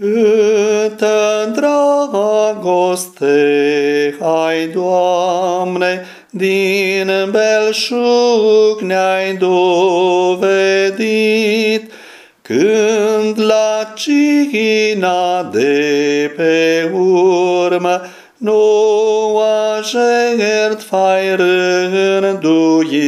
Câtă dragoste ai, Doamne, din belșug ne-ai dovedit, când la cina de pe urmă noua jertfă ai rânduit.